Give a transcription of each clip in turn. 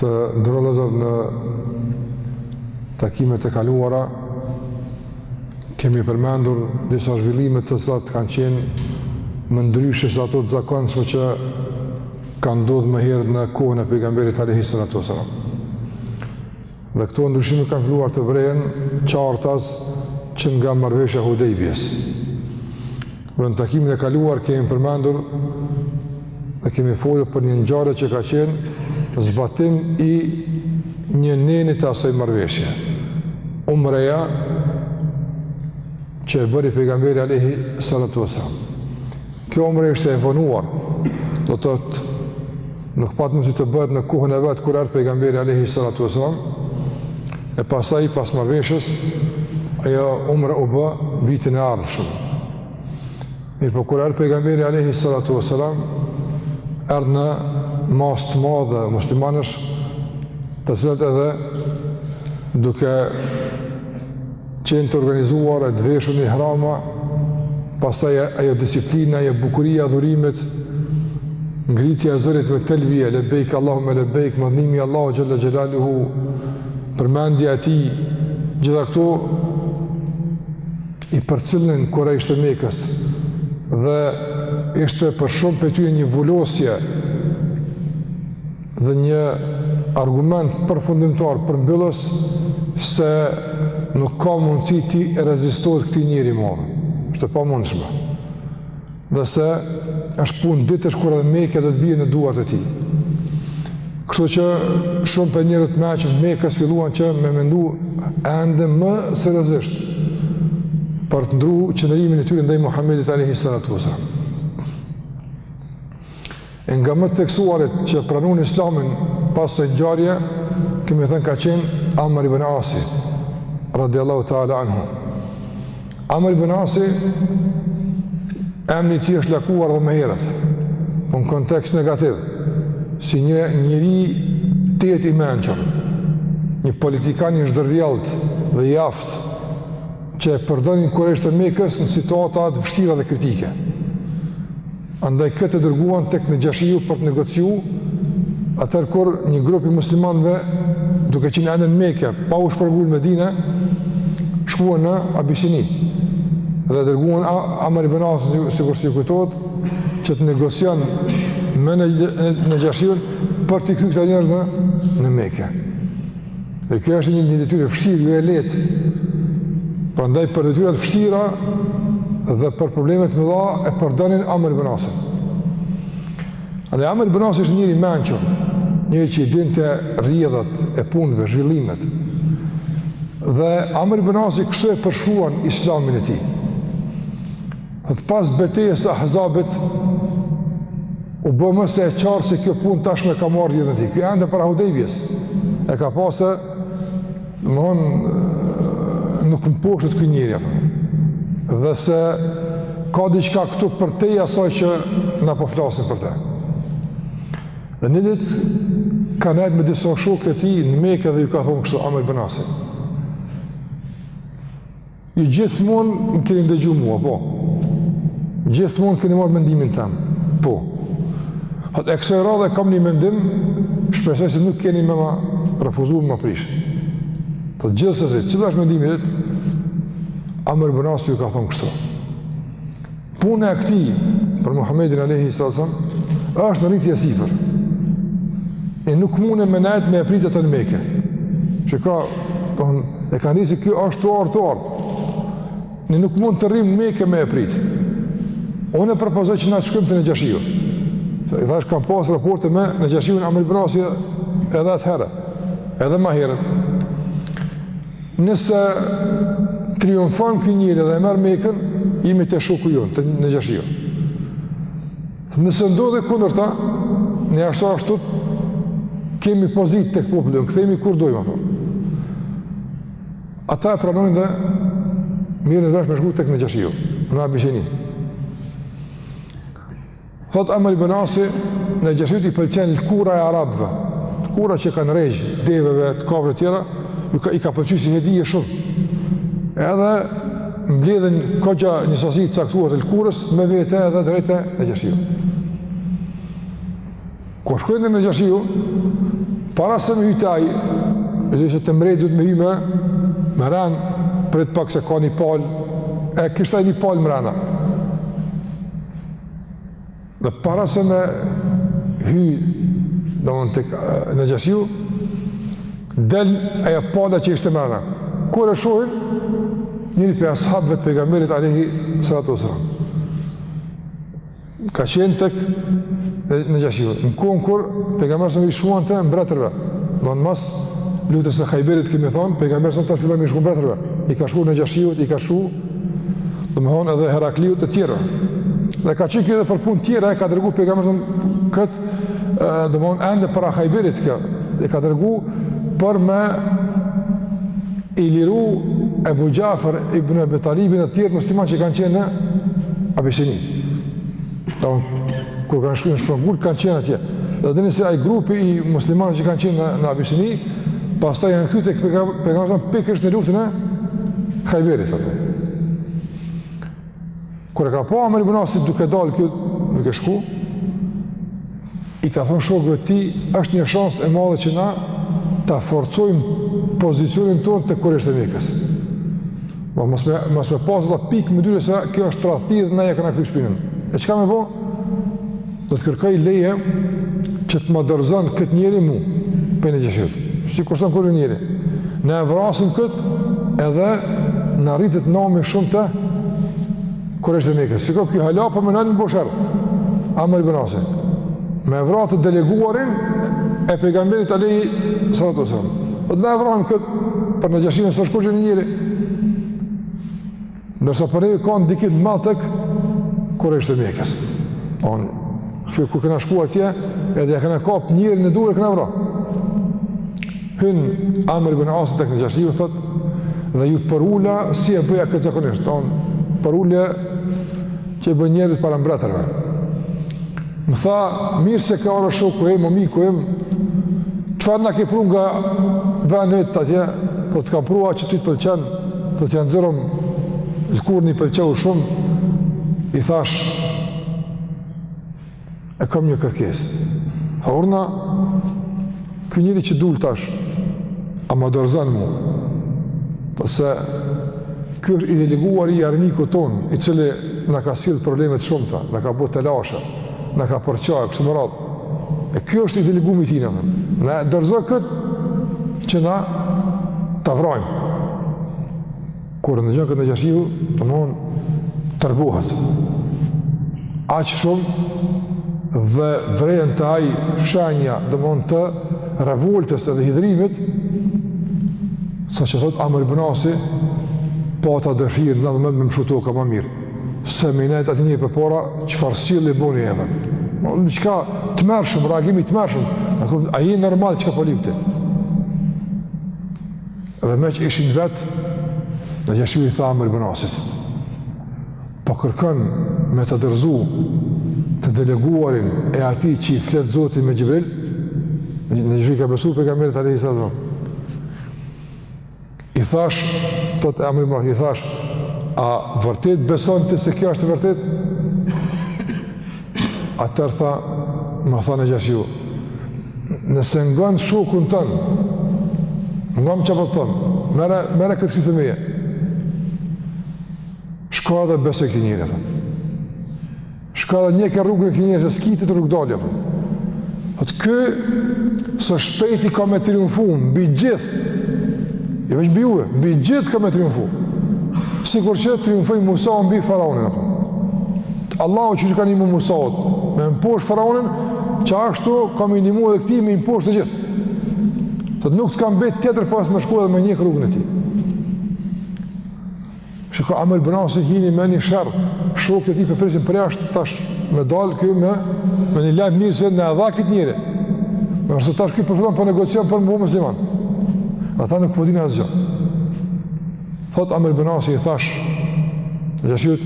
Të nderuar vëllezër në takimet e kaluara, kemi përmendur disa zhvillimet të cilat kanë qenë më ndryshe se ato të zakonshme që kanë ndodhur më herët në kohën e pejgamberit alayhi salatu wasallam. Dhe këto ndryshime kanë filluar të vërehen qartas që nga marrëveshja e Hudejbijes. Dhe në takimin e kaluar kemi përmendur dhe kemi folur për një ngjarje që ka qenë zbatim i një neni të asaj marrëveshje. Umreja që e bëri pejgamberi alayhi salatu wasallam. Kjo umre ishte e vonuar, do të thotë nuk pat mundësi të bëhet në kohën e vet kur erdh pejgamberi alayhi salatu wasallam, e pastaj pas marrëveshjes, ajo umre u bë vitin e ardhshëm. Mirëpo kur erdh pejgamberi alayhi salatu wasallam, erdh në masë të madhe muslimanësh, të cilët edhe duke Qenë të organizuar e të veshur në ihrama, pastaj ajo disiplina, ajo bukuria e adhurimit, ngritja e zërit me telbije, lebejk Allahume lebejk, madhërimi i Allahut xhelle xhelaluhu, përmendja e tij, gjitha këto i përcillnin kurejshët e Mekës dhe ishte për shumë prej tyre një vulosje Dhe një argument përfundimtar përmbyllës se nuk ka mundësi t'i rezistohet këtij njeri më. Është e pamundshme. Dhe se është punë ditësh kur edhe Meka do të bjerë në duart e tij. Kështu që shumë prej njerëzve të mençëm të Mekës filluan që me mendu edhe më seriozisht për të ndru qëndrimin e tyre ndaj Muhamedit a.s. E nga më të theksuarit që pranuan islamin pas asaj ngjarje, kemi thënë ka qenë Amr ibn Asi, radiallahu ta'ala anhu. Amr ibn Asi, emni i tij është lakuar edhe më herët, por po në kontekst negativ, si një njeri tejet i mençur, një politikan i zhdërvjellët dhe i aftë, që e përdonin kurejshët e Mekës në situata të vështira dhe kritike. Andaj këtë dërguan tek Nexhashiu për të negociu, atëherë kur një grup i muslimanëve, duke qenë ende në Mekë, pa u shpërgull në Medine, shkuan në Abisini, dhe dërguan Amr ibn Asin, sikurse ju kujtohet, që të negocion me Ne, Nexhashiun për t'i kthy këta njerëz në, në Mekë. Dhe kjo është një detyrë e vështirë, jo e lehtë. Prandaj për detyrat e vështira dhe për problemet e mëdha e përdonin Amr ibn Asin. Prandaj Amr ibn Asi është njeri i mençur, njeri që i dinte rrjedhat e punëve, zhvillimet. Dhe Amr ibn Asi kështu e përshkruan islamin e tij. Dhe pas betejës së Ahzabit, u bë më se e qartë se kjo punë tashmë e ka marrë rrjedhën e tij. Ky ende para Hudejbijes, e ka pasë, domethënë, nuk mposhtet ky njeri, dhe se ka diçka këtu përtej asaj që na po flasim për te. Dhe një ditë, ka nejtë me disa shokë të tij në Mekë dhe ju ka thonë kështu Amr ibn Asi. Ju gjithmonë më keni ndëgju mua, po. Gjithmonë keni marrë mendimin tem, po. Edhe kësoj radhe kam një mendim, shpresoj se nuk keni me ma refuzu me ma prish. Të gjithë se se, cili është mendimi yt? Amr ibn Asi ju ka thonë kështu. Puna e këtij për Muhammedin alejhi salatu selam është në rritje e sipër. E nuk muna me nejtë me e pritë atë në Mekë. Që ka, on, e ka njësi kjo është tu ardhë tu ardhë. Ne nuk mund të rrimë në Mekë me e pritë. Unë e propozoj që na të shkojmë te Nexhashiu. Si thashë ka pas raporte me Nexhashiun Amr ibn Asi edhe atëherë. Edhe ma herët. Nëse triumfon ky njeri dhe e merr Mekën, jemi te shoku jonë, te Nexhashiu. Nëse ndodh e kundërta, ne ashtu ashtu kemi pozitë tek populli jonë, kthehemi kur dojmë apo. Ata e pranojnë dhe mirren vesh me shku tek Nexhashiu në Abisini. Thotë Amr ibn Asi, Nexhashiut i pëlqen lkura e arabëve, lkura që kanë regjë, deveve, të kafshëve tjera, ju ka, i ka pëlqy si hedije shumë. Edhe mbledhin koxha një sasi të caktuar të lkurës, me vete edhe drejt te Nexhashiu. Kur shkojnë te Nexhashiu, para se me hy te ai, edhe që të mrrijtë, du me hy mrena, prit pak se ka një palë, e kishte ai një palë mrena. Dhe para se me hy, domethënë te Nexhashiu, del ajo pala që ishte mrena. Kur e shohin, njëri prej ashabëve të pejgamberit alejhi salatu selam. Ka qenë tek Nexhashiu. Në kohën kur pejgamberi sa i shkruante mbretërve. Domethonë mas luftës së Hajberit kemi thon, pejgamberi sa të fillon me i shkru mbretërve. I ka shkru Nexhashiut, i ka shkru. Domethonë edhe Herakliut e tjerë. Dhe ka qenë edhe për punë tjera e ka dërguar pejgamberi kët domethonë ende para Hajberit kë. E ka dërguar për me i liru Ebu Xhafer, Ibn Abi Talibin e tjerë musliman që kanë qenë në Abisini. Ta kur kanë shku, janë shpërngul, kanë qenë atje. Dhe e dini se ai grupi i muslimanë që kanë qenë në, në Abisini, pastaj janë kthy tek pejgamberi pikërisht në luftën e Hajberit. Atë. Kur e ka pa Amr ibn Asi duke dalë kjo, duke shku, I ka thonë shokëve tij, është një shansë e madhe që na ta forcojmë pozicionin tonë te kurejshët e Mekës. Ma po, mos me, mos me pas edhe pikë mëdyshje se kjo është tradhti dhe na ja kena kthy shpinën. E çka me bo? Do të kërkoj leje që të ma dorëzon këtë njeri mu, për Nexhashin s'i kushton kurrgjë njeri. Na e vrasim këtë edhe na rritet nami shumë te Kur është në Mekë, shikoj ky hala po mënon Bushar. Amr ibn Asi. Me vrat të deleguarin e pejgamberit Ali sallallahu alaihi wasallam. Po na vran kët për në gjashinë së shkurtë në njëri. Ndërsa për ne kanë dikit më tek kur është në Mekë. On që ku kanë shkuar atje, edhe ja kanë kap njërin në dorë kanë vran. Hyn Amr ibn As tek Nexhashiu, thot dhe ju përula si e bëja këtë zakonisht, domethonë përulja që bëjnë njerëzit para mbretërve. Më tha, mirë se ke ardh shoku im, miku im, çfarë na ke pru nga vendi yt atje, po të kam pru atë që ty të pëlqen, thot ja nxorëm lkurën, i pëlqeu shumë. I thash, e kam një kërkesë. Tha urdhno, ky njeri që dul tash, a ma dorëzon mu, për se ky është i deleguar i armikut tonë, i cili na ka sjell probleme t'shumta, na ka bo telashe, na ka përça, e kështu me radhë, e kjo është i delegumi i tina, na e dorëzo këtë që na ta vrajmë. Kur në gjënë këtë në gjësiu, të mund tërbohet. Aqë shumë dhe vrejën të ajë shenja, dhe mund të revoltës dhe hidrimit, sa që thot Amr ibn Asi, po ata dërhirë në dhe mëndë me më shutu ka më mirë. Se me nejtë ati një për para, që farësili boni e dhe. Në që ka të mërshëm, reagimi të mërshëm, a i normal që ka polipti. Dhe meqë ishin vetë, Nexhashiu i tha Amr ibn Asit, po kërkon me ta dorëzu të deleguarin e atij që i flet Zoti me Xhibril, Nexhashiu i ka besu pejgamberit alejhi salatu selam. I thash, thotë Amr ibn Asi, i thash, a vërtet beson ti se kjo është vërtet? Atëherë tha, më tha Nexhashiu, nëse ngon shokun ton, ngomë çka po të thom, merre, merre këtë këshillë prej meje, shko edhe besoji këtij njeri, tha. Shko edhe ndjeke rrugën e këtij njeri, se s'ki tjetër rrugëdalje, tha. Thotë ky, së shpejti ka me triumfu, mbi gjithë, jo veç mbi juve, mbi gjithë ka me triumfu, sikur që triumfoi Musa mbi faraonin, tha. Allahu qysh i ka nimu Musait me mposht faraonin, qashtu ka me i nimu edhe këtij me i mposht të gjithë. E nuk të ka mbetë tjetër pos me shku edhe me ndjek rrugën e tij. Çka, Amr ibn Asi hini me një sherr, shokët e tij po e presin përjashta, tash me dalë ky me, me një lajm të mirë se na e dha këtë njeri. Ndërsa tash ky përfundon për po negocion për m'u bë musliman. Ata nuk kuptojnë asgjo. Thot Amr ibn Asi i thash Nexhashiut,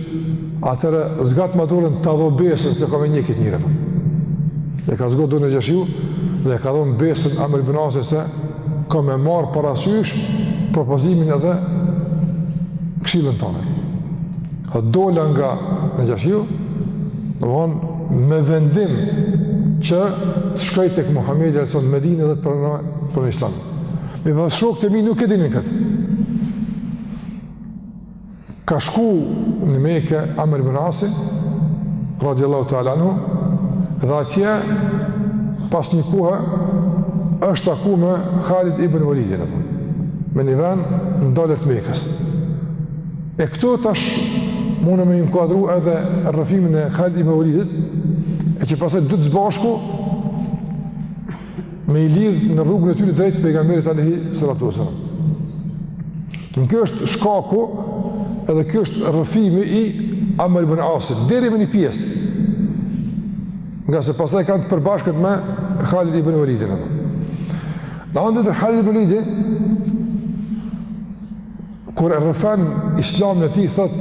atëherë zgatma dorën ta dho besën se kam me ndjek këtë njeri. Dhe e ka zgat dorën Nexhashiu dhe i ka dhonë besën Amr ibn Asi se kam me marrë parasysh propozimin edhe këshilën tane. Dhe dola nga Nexhashiu, domethonë me vendim që të shkoj tek Muhammedi alejhi selam në Medine dhe ta pranoj, pranoj Islamin. Mirëpo shokët e mi nuk e dinin këtë. Ka shku në Meke Amr ibn Asi, radiallahu ta'ala anhu, dhe atje pas një kohë është taku me Khalid ibn Walidin apo me një ven në dalje të Mekës, e këtu tash munem me inkuadru edhe rrëfimin e Khalid ibn Walidit e që pastaj të dytë s'bashku me i lidh në rrugën e tyre drejt pejgamberit alayhi salatu wasallam. Në kjo është shkaku edhe kjo është rrëfimi i Amr ibn Asit, deri me një pjesë. Ngase pastaj kanë të përbashkët me Khalid ibn Walidin. Në anën tjetër Khalid ibn Walidi, kur e rrëfen islamin e tij, thotë,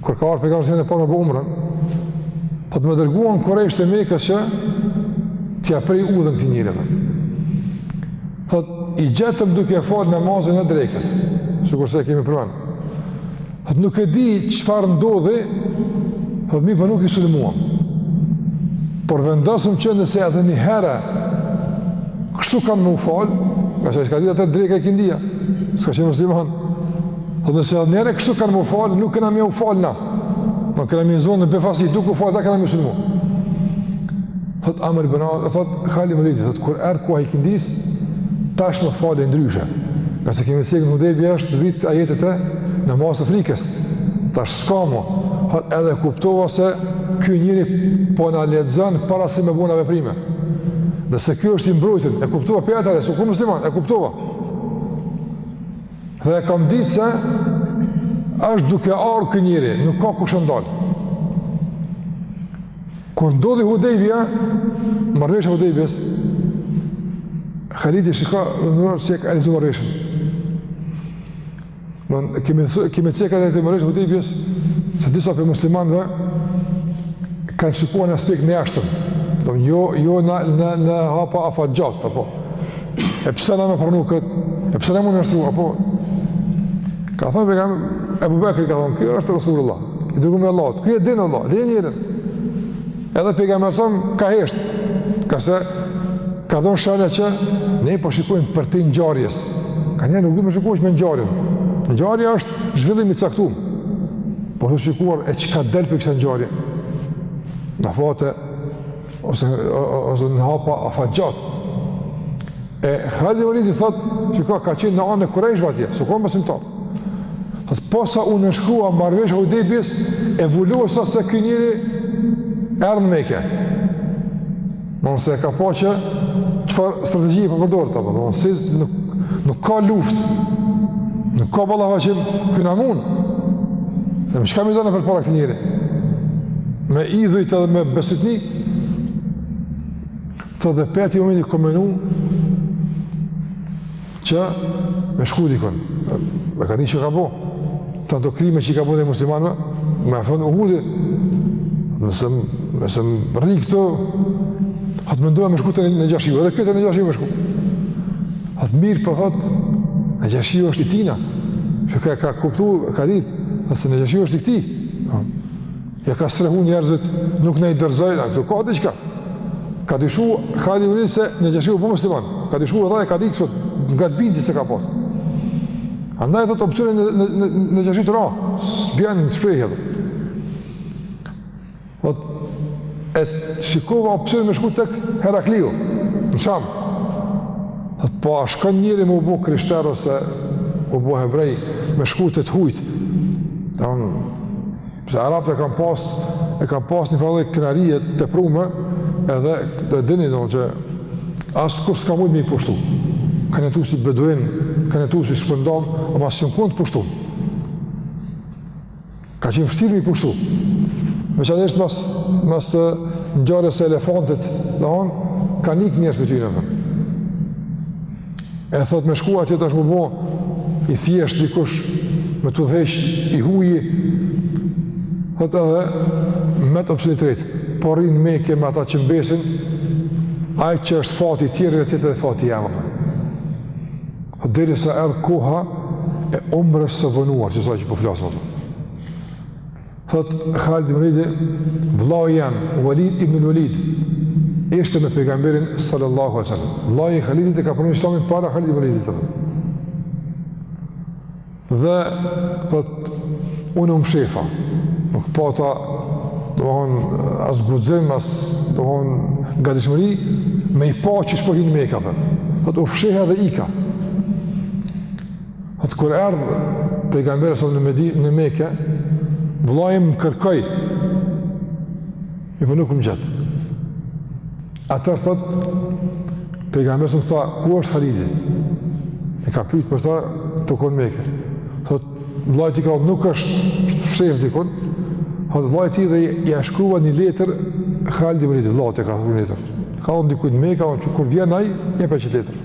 Kur ka ardhur pejgamberi herën e parë me bo umrën, thot më dërguan kurejshët e Mekës që t'ia prej udhën këtyre njerëzve. Thot i gjetëm duke fal namazin e drekës, sikurse e kemi përmend. Thot nuk e di çfarë ndodhi, thot mirëpo nuk i sulmuam. Por vendosëm që nëse edhe një herë kështu kanë me u fal, ngase s'ka ditë atëherë dreka e ikindia, s'ka qenë musliman. Po nëse edhe njëherë kështu kanë me u falë, nuk kena me ua falë na. Por kena me i zanë në befasi, duke u falë, thot kena me i sulmu. Thot Amr ibn Al, thot Khalid ibn Walidi, thot kur erdhë koha e ikindisë, tash u falën ndryshe. Ngase kemi cekë në Hudejbije i zbritën ajetet e namazit të frikës. Tash s'ka mu. Thot edhe kuptova se ky njeri po na lexon para se me bo na veprime. Dhe se ky është i mbrojtun, e kuptova prej atëherë, s'u kon musliman, e kuptova. Dhe e kam ditë se është duke ardhë ky njeri, nuk ka kush e ndal. Kur ndodhi Hudejbija, marrëveshja e Hudejbijes, Khalidi shiko edhe njëherë si e ka analizu marrëveshjen. Kemi, kemi cekë edhe te marrëveshja e Hudejbijes, se disa prej muslimanëve kanë shiku në aspektin e jashtëm. Jo, jo në, në, në hapa afatgjat, apo. E pse na me pranu këtë? E pse na me u nënshtru? Apo, ka thonë pejgam, Ebu Bekri ka thonë, ky është Rasulullah, i dërgumi i Allahut, ky e din Allahu, le njëherë. Edhe pejgamberi ka heshtë, ngase, ka thonë shenja që, ne po shikojmë përtej ngjarjes, kanjëherë nuk duhet me shiku vetëm ngjarjen, ngjarja është zhvillim i caktum, por të shikuarit e çka del prej kësaj ngjarje, në afate, ose ose në hapa afatgjat. E Khalid ibn Walid thot, "Ky ka ka qenë në anë e kurejshëve atje, s'u kon besimtar." Thot, "Posa u nënshkrua marrëveshja e Hudejbijes, e vulosa se ky njeri erdhi në Mekë." Domethonë se ka pa që çfarë strategjie po përdor tash, se nuk nuk ka luftë. Nuk ka ballafaqim, ky na mund. Dhe me çka me i dalë na përpara këtij njeri. me idhujt edhe me besitni, thot edhe pati mendu, ka menu, që me shku dikun, me gjanat që ka bo, të tana ato krime që i ka bo ndaj muslimanve, me thonë Uhudi, nëse, nëse merri këto, thot mendoja me shku te Nexhashiu, edhe ky te Nexhashiu me shku. Thot mirëpo po thotë, Nexhashiu është i tina, që ka, ka kuptu, ka ditë, se Nexhashiu është i këtij, Ja ka strehu njerëzit, nuk na i dorzoi, a këtu ka diqka. Ka dyshu Khalid ibn Walid se Nexhashi u bë musliman. Ka dyshu edhe ka ditë sot nga bindi se ka pas. Andaj thot opsioni Ne Ne Ne, Nexhashit ra, s'bjen në shprehje. Po e shikova opsionin me shku tek Herakliu. Në Sham. Thot po a shkon njeri me u bë krishter ose u bë hebrej me shku te të hujt. Tam Përse Arabët e kanë pas, e kanë pas një farë lloj krenarie të teprume, edhe e dini dhe që askush s'ka mujtë me i pushtu. Kanë jetu si beduin, kanë jetu si shpërndam, ama s'jan kon të pushtum. Ka qenë vështirë me i pushtu. Veçanërisht mas, mas ngjarjes së elefantit, dhe kanë ikë njerëzit prej tyneve. E thot me shku atje tash me u bo i thjesht dikush me t'udhëheq i huji thot edhe met opsioni i tretë po rri në Mekë me ata që mbesin ai që është fati i tjerëve le t'jetë edhe fati jem thot derisa erdhë koha e umres së vonuar kësaj që po flasim Thot Khalid ibn Walid, vëllau jem Walid ibn Walid ishte me pejgamberin sallallahu alaihi wasallam. Vëllau i Khalidit e ka pranuar Islamin para Khalid ibn Walidit. Dhe thot unë u mshefa. Nuk pata domethon as guxim as domethon gatishmëri me i pa qysh po hinë në Mekë. Thot u fsheha dhe ika. Thot kur erdhë pejgamberi alejhi selam në Medi, në Mekë, vllai im më kërkoi, mirëpo nuk më gjet. Atëherë thot, pejgamberi alejhi selam tha, ku është Halidi? E ka pytë për ta, tu kon Mekë. Thot, vllai i tij ka, nuk është mshef dikun, thot, vllai i tij dhe ia shkrova një letër, Halid ibn Walidit, vllai i tij ka thot një letër. Ka thon dikujt Mekë, kur vjen ai, jepja qit letër.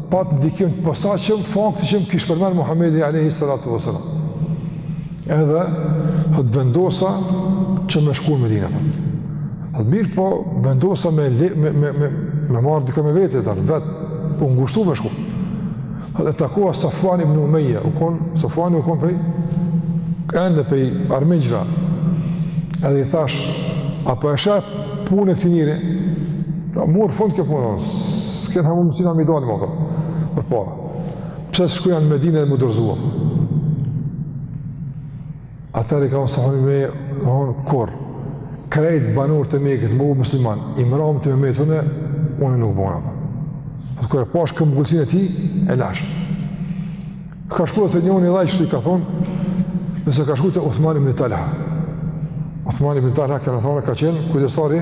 pat ndikim të posaçëm fakti që më kish përmend Muhamedi alayhi salatu wasallam. Edhe thot vendosa që me shku në Medinë. Thot mirëpo vendosa me me me me me marr dikë me vete thot vet u ngushtu me shku. Thot e takova Safwan ibn Umayya, u kon Safwan u kon prej ende prej armiqve. Edhe i thash, a po e sheh punën e këtij njeri? Do po, mori fund kjo punë. S'kena ma mundësina me i dalë ma për, përpara. Pse s'shkojna Medinë edhe me u dorzu? Atëherë i ka thon Safwani domethon kur, krejt banorët e Mekës me u bo musliman, i mrami me metë unë, unë nuk bona. Po kur e pash këmbëngulësinë e tij, e lashë. Ka shkuar te njëri dhe kështu i ka thonë, se ka shkuar te Uthman ibn Talha. Uthman ibn Talha ka thonë ka qenë kujdestari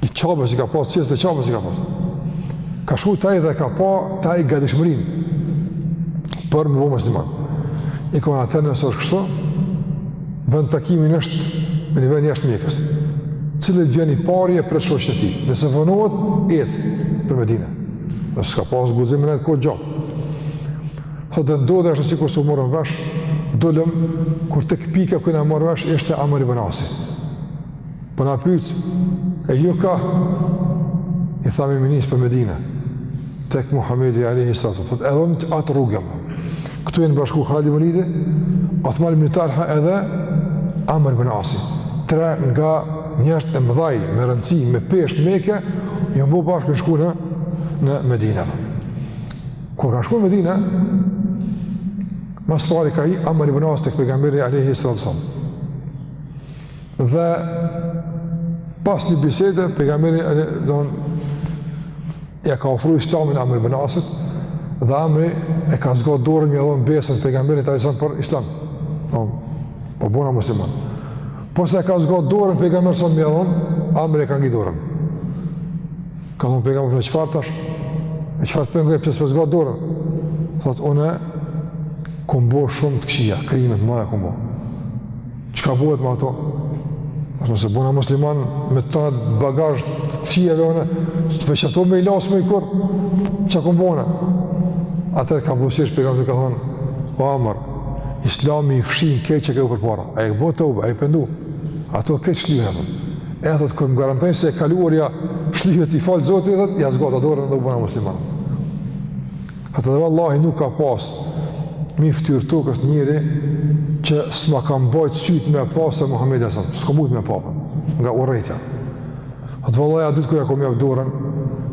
i Qabës që ka pas, çelësat e Qabës i ka pas. Ka shkuar te ai dhe ka pa te ai gatishmërinë për m'u bë musliman. I ka thonë atëherë nëse është kështu, vendtakimi është me ni vend jashtë Mekës. Cili vjen i pari e pret shoqin e tij. Nëse vonohet, ec për Medinë. Në s'ka pas guxim n'atë kohë gjo. Thot dhe ndodhi ashtu sikurse u morëm vesh, dolëm, kur te pika ku jena marrë vesh, ishte Amr ibn Asi. Po na pyt, e ju ka, i thamë jemi nis për Medina, tek Muhammedi alejhi salatu selam, thot, edhe unë n'atë rrugë jam, këtu janë bashku Khalid ibn Velidi, Othman ibn Talha edhe Amr ibn Asi, tre nga Njerëzit e mëdhaj me rëndësi me peshë t'Mekës, janë bërë bashkë me shku në Medinë. Kur kanë shkuar në Medinë, ma s'pari ka hi Amr ibn As tek pejgamberi alejhi salatu selam. Dhe pas një bisede pejgamberi do Ia ka ofru islamin Amr ibn Asit dhe Amri e ka zgat dorën me ia dhonë besën pejgamberit alejhi selam për islam. Po, po bona musliman. Posa e ka zgat dorën pejgamberi alejhi selam me ia dhonë, Amri e ka ngi dorën. Ka thonë pejgamberi çfarë tash? E çfarë të pengoi pse s'po e zgat dorën? Thotë, unë kom bo shumë të këqija, krime t'mdhaja kom bo. Çka bëhet me ato? Ose nëse bona musliman me atë bagazh të fijeve one, të veç ato me i lasë me i kur, që kom bo? Atëherë ka buzëqesh pejgamberi, ka thonë, o Amër, islami i fshin krejt çka ke bo përpara, a ke bo teube, a je pendu, ato krejt shlyhen e përpara. E thotë, kur më garantoi se e kaluarja shlyhet, t'i fal Zoti, thotë, ia zgata dorën dhe u bona musliman. Tha vallahi nuk ka pas mi ftyrë t'tokës njeri që s'ma kanë mbajt sytë me pa se Muhammedin alejhi selam, s'kom mujtë me pa nga urrejtja. Tha vallahi at ditë kur ia kom japë dorën,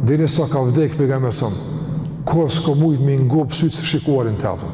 derisa ka vdekë pejgamberi alejhi selam, kurrë s'kom mujtë me i ngopë sytë së shikuari n'atë.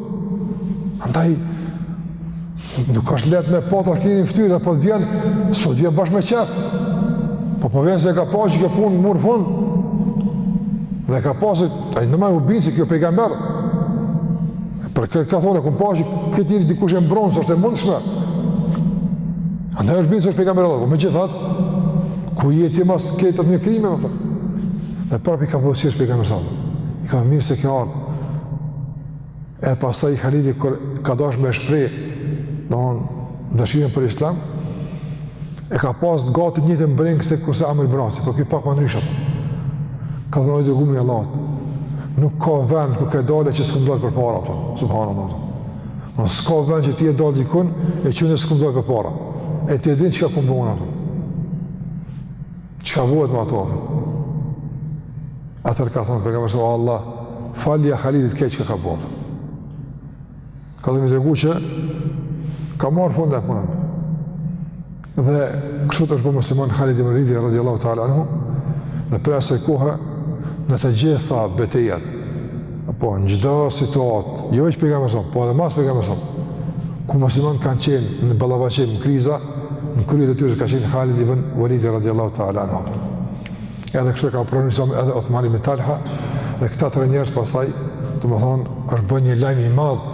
Andaj, nuk është lehtë me pa të aklinin fëtyrë, dhe po të vjen, s'po të vjen bash me qefë. Po po vjen se e ka pa që kjo punë mur fund, dhe e ka pa se ai ma u bind se ky pejgamber, për këtë ka thonë, e kom pa që këtë njeri dikush e mbron, s'është e mundshme. Andaj është bind se është pejgamber Allah, po megjithatë, ku je ti mas krejt atyne krimeve, dhe prapë i ka pa se është pejgamber Allah. I ka mirë se kjo ardhë, e pastaj Khalidi kur ka dash me shpreh domethonë dëshirën për islam e ka pas gati të njëjtën brengë sikurse Amr ibn Asi por po ky pak më ndryshe ka thënë o i dërgumi i Allahut nuk ka vend ku ke dalë që s'kom dalë përpara apo, po, subhanallah s'ka vend që ti je dalë dikun e që unë s'kom dalë përpara e ti e din çka kom bo unë apo Çka bëhet me ato? Atëherë ka thonë, Pejgamberi, o Allah, falja Khalidit krejt çka ka bërë. Ka thonë me i tregu që ka marrë fund ajo punë. Dhe kështu është bo musliman Khalid ibn Walidi, radiallahu ta'ala anhu, dhe prej asaj kohe, në të gjitha betejat, apo në çdo situatë, jo veç me Pejgamberin, po edhe mas Pejgamberit, ku muslimanët kanë qenë në ballafaqim, në kriza, në krye të tyre ka qenë Khalid ibn Walid radiallahu ta'ala anhu apo. Edhe kështu e ka pranu islamin edhe Othman ibn Talha, dhe këta tre njerëz pastaj, domethonë, është bë një lajm i madh,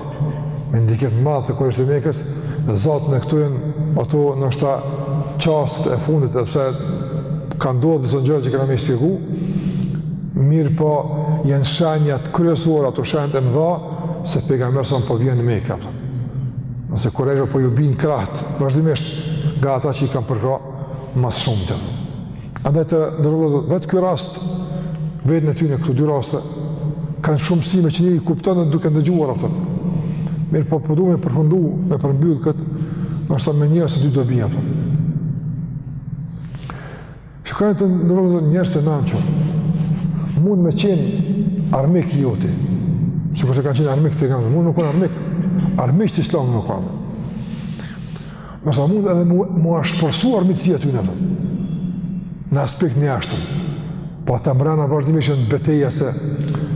me ndikim të madh te kurejshët e Mekës, dhe zaten këtu janë, ato ndoshta çastet e fundit, edhe pse kanë ndodhë edhe disa gjëra që kena me i shpjegu, mirëpo janë shenjat kryesore, ato shenjat e mëdha, se Pejgamberi po vjen në Mekë, Nëse kurejshve po ju binë krahët, vazhdimisht nga ata që i kanë përkrah ma së shumti. Andaj të nderuar vëllezër, vetë ky rast, vetë në ty në këto dy raste, kanë shumë mësime që njeri i kupton dhe duke ndëgjuar ato. Mirëpo po du me përfundu me përmbyllë këtë, ndoshta me një ose dy dobi apo. Shikoni të nderuar vëllezër njerëzit e mençur, mund me qenë armik i joti, sikurse kanë qenë armiq të pejgamberit, mund me qenë armik, armik të islamit me qenë. Ndoshta mund edhe mu, mu ashpërsu armiqësia e tyne atë, në aspektin e jashtëm, po ata mrena vazhdimisht në beteja se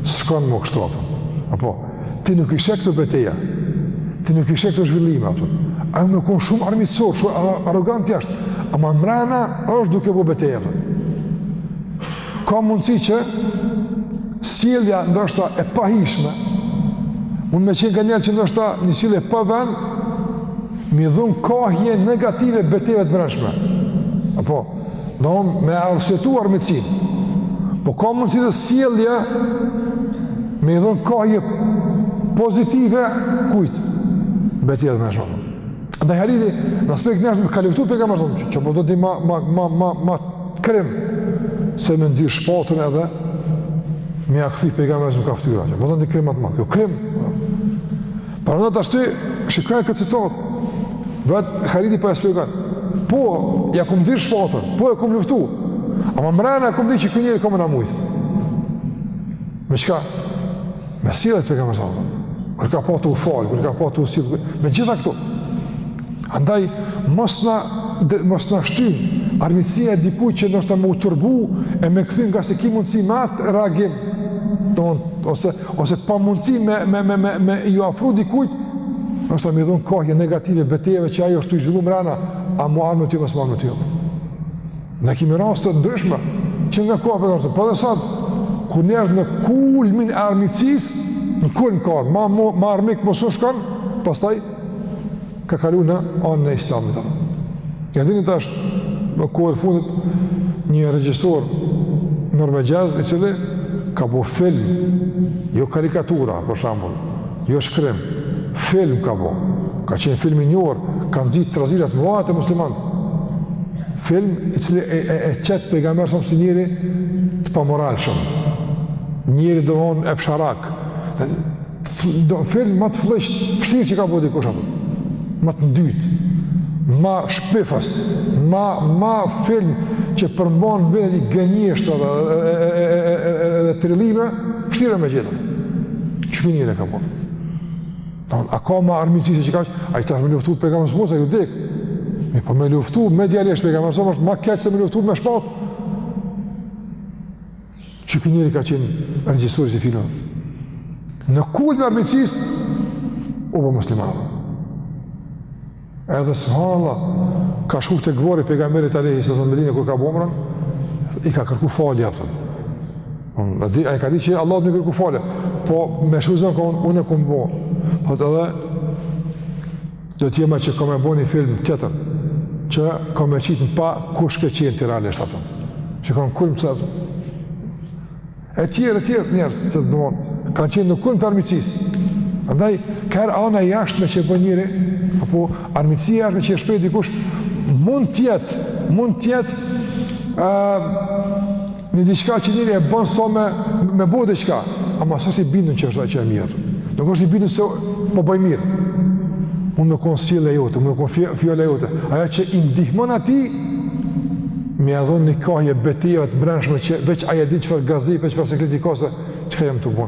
s'kanë më kështu, apo, apo, Ti nuk i sheh këto beteja, ti nuk i sheh këto zhvillime, apo. Ai mun me konë shumë armiqësor, shumë arrogant jashtë, ama mrena është duke bo betejë, apo. Ka mundësi që sjellja ndoshta e pahijshme, mund me qenë kanjëherë që ndoshta një sjellje e pavend, me i dhonë kahje negative betejave të mrendshme. Apo, Don me arsyetu armiqësinë. Po ka mundësi dhe sjellja me i dhënë kahje pozitive kujt? Betejave të mrendshme. Dhe Khalidi, në aspektin e jashtëm e ka luftu Pejgamberin, çka po don ti ma, ma, ma, ma, ma krim, se me nxjerr shpatën edhe, me ia kthy Pejgamberit ka ftyra, çka po don ti krim ma të madh, jo krim, Prandaj tashti, shikoje këtë situatë, vetë Khalidi po e shpjegon, po, ia kum nxjerr shpatën, po e kum luftu, ama mrena e kum di që ky njeri ka me na mujtë. Me çka? Me sjelljet e Pejgamberit, kur e ka pa tu u falë, kur e ka pa tu u sillë, me gjitha këto. Andaj, mos na, mos na shtyn, armiqësia e dikujt që ndoshta me u tërbu, e me kthy nga se ki mundësi me atë reagim tonë, ose ose pamundësi me, me, me, me, me iu afru dikujt, ndoshta me i dhon kahje negative betejave që ai është tu i zhvillu mrena, a mu armiqësu, mos mu armiqësu. Ne kemi raste të ndryshme, që nga koha e Pejgamberit po edhe sot, kur njerëz në kulmin e armiqësisë, në kulm kanë, ma, ma, ma armik mo s'un shkon, pastaj, Ka kalu në anën e islamit. A e dini tash, në kohët e fundit, një regjisor norvegjez, i cili ka bo film, jo karikatura, për shembull, jo shkrim, film ka bo, ka qenë film i njohur, ka nxitë trazira të mëdhaja te muslimanët, film i cili e, e, e qet Pejgamberin alejhi selam si njeri të pamoralshëm, njeri domethënë epsharak, do film ma të flliqt, vështirë që ka bo dikush apo. Ma të ndytë, ma shpifës, ma ma film që përmban në veti gënjeshtër edhe edhe trillime, vështirë me gjetë. Ky njeri e ka bo. Don, a ka ma armiqësi se kaq? Ai tash me luftu Pejgamberin s'mun, se ai vdek. Mirëpo me luftu medialisht Pejgamberin alejhi selam, ma keq se me luftu me shpatë. Qiky njeri ka qenë regjisori i filmit. Në kulm të armiqësisë, u bo musliman. Edhe subhanallah, ka shku te vorri i Pejgamberit alejhi selam në Medine kur ka bo umren, i ka kërku falje, a kupton. A di, ai e ka di që Allahut me i kërku falje, po me shku, thon ka unë, unë e kum bo. Po edhe, Zotohem që kam me bo një film tjetër, që kam me qitë në pah kush ke qenë ti realisht, a kupton. Që kanë kulm të, a kupton. E tjerë, e tjerë njerëz, domethënë, kanë qenë në kulm të armiqësisë. Andaj, ka herë ana e jashtme që e bën njeri, apo armiqësia e jashtme që e shpreh dikush, mund të jetë, mund të jetë, uh, Një diçka që njeri e bën sa me me bo diçka, ama s'është i bindun që është ajo që e mirë. Nuk është i bindun se po bëj mirë. Mund me kon sjellja jote, mund me kon fjala jote. Ajo që i ndihmon atij me ia dhon një kahje betejave të brendshme që veç ai e di çfarë gazepi, e çfarë sikleti ka, ose, çka jam tu bo.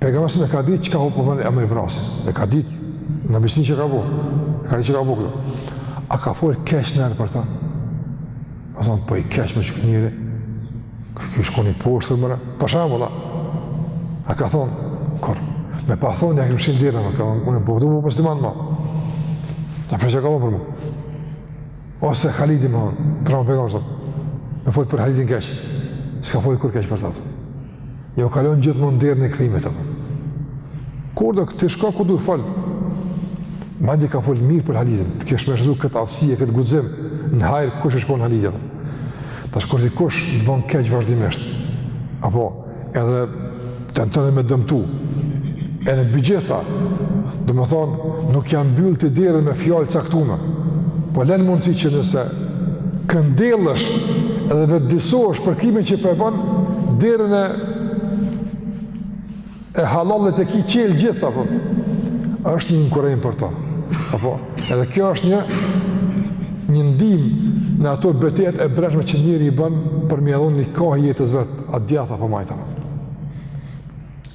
Pejgamberi e ka ditë çka po bën Amr ibn Asi. E ka ditë në Abisini çka ka bo. E ka ditë çka ka bo këtu. A ka fol keq najherë për ta? A thonë, po i keq me qenë ky njeri? Ky ish kon i poshtër more? Për shambull, a? A ka thonë, kurrë? Me pa thonë, ia kem mshelë derën, a ka thonë, unë po përdu më musliman ma. A prej çka ka thonë për mu? Ose Khalidin me thonë, prapë Pejgamberi. Me fol për Khalidin keq. S'ka fol kurrë keq për ta. Jo, ka lon gjithmonë derën e kthimit apo. Kur do këtë shko ku do fal? Madje ka fol mirë për Halidin, të kesh me shfrytëzu këtë aftësi e këtë guxim në hajr kush e shkon Halidin. Tash kur dikush të bën keq vazhdimisht. Apo edhe tenton me dëmtu. Edhe mbi t'gjitha, domethonë, nuk ia mbyll ti derën me fjalë t'caktume, po len mundësi që nëse këndellesh edhe vetëdijesohesh për krimin që po e bën, po derën e hallallit e ki çelë gjithë, apo, është një inkurajim për ta. Apo, edhe kjo është një një ndihmë në ato betejat e brendshme që njeri i bën për me zgjedh një kahje jetës vet, a djathtas apo majtas.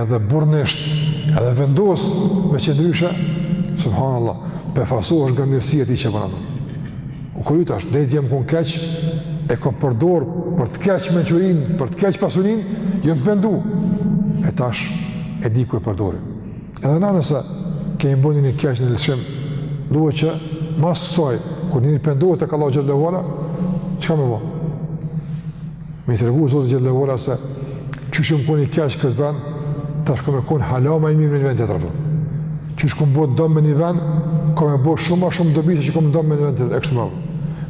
edhe burrnisht, edhe vendos me qenë ndryshe, subhanallah, befasohesh nga mirësia e tij që po bon. U kujtu tash, deri dje jam kon keq, e kam përdor për të keq mençurinë, për të keq pasuninë, jam pendu, e tash e di ku e përdori. Edhe na nëse kemi bo një t'keqe, një lëshim, duhet që mas saj, kur njeri pendohet te Allahu xhel-le ve ala, çka me bo? Me i tregu Zotit xhel-le ve ala se qysh jom kon i keq n'këtë ven, tash kom me kon hala ma i mirë me një vend tjetër. Qysh kom bo dëm me një vend, kam me bo shumë ma shumë dobi se që kom bo dëm me një vend tjetër, e kështu me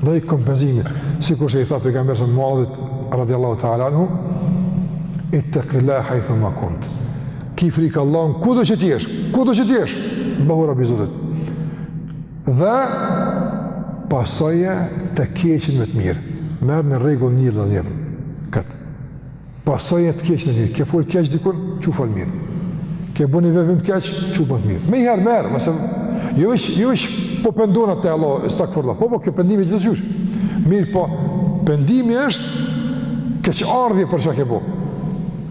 bo një kompenzim, sikurse i tha Pejgamberi a.s. Muadhit, radiallahu ta'ala anhu, ittekil-lahe hajthu ma kunt. Ki frikë Allahun kudo që t'jesh, kudo që t'jesh, bëhu rob i Zotit. Dhe pasoje të keqen me të mirë. Merre një rregull një dhe një. Këtë. Pasoje të keqen me të mirë. Ke fol keq dikun, çu fol mirë. Ke bo një veprim të keq, çu bon t'mirë. Menjëherë, menjëherë, mëse... Jo veç, jo veç po pendohna te Allahu, estagfirullah. Po, po, kjo pendimi gjithqysh. Mirëpo, pendimi është keqardhje për çka ke bo.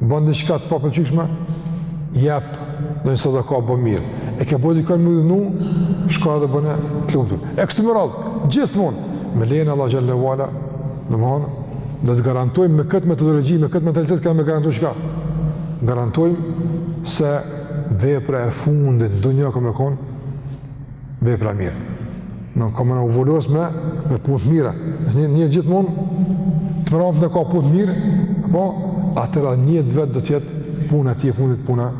Bën diçka të papëlqyeshme, jep ndonjë sadaka, bën mirë. E ke bo dikon m'u hidhnu, shko edhe bëne t'lumtur. E kështu me radhë, gjithmonë me lejen e Allah xhel-le ve ala, domethon do të garantojmë me këtë metodologji, me këtë mentalitet kem me garantu çka? Garantojmë se vepra e fundit në dunja ka me kon vepra mirë. Në na ka me na u vulos me, me punë të mira. Një, një gjithmonë të mramt na ka punë të mirë, po atëherë një dhe vetë do të jetë puna e tij e fundit puna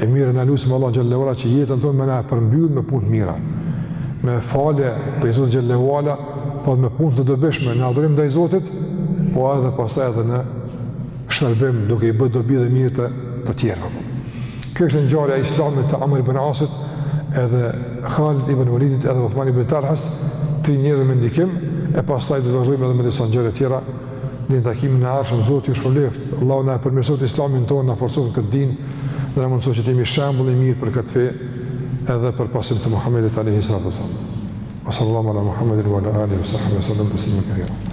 e mirë. Na lusim Allah xhele ve ala që jetën tonë me na e përmbyllë me punë të mira. Me falje prej Zotit xhele ve ala, po dhe me punë të dobishme në adhurim ndaj Zotit, po edhe pastaj edhe në shërbim duke i bërë dobi dhe mirë të tjerëve. Kjo është ngjarja e Islamit të Amr ibn Asit, edhe Khalid ibn Walidit, edhe Uthman ibn Talhas, tri njerëz me ndikim e pastaj do të vazhdojmë edhe me disa ngjarje tjera. Në një takim të ardhshëm Zoti ju shpërbleftë. Allahu na përmirëson Islamin tonë, na forcon këtë din dhe na mëson që të jemi shembull i mirë për këtë fe edhe për pasim të Muhamedit alayhi salatu wasallam. Sallallahu ala Muhammedin wa ala alihi wa sahbihi sallam.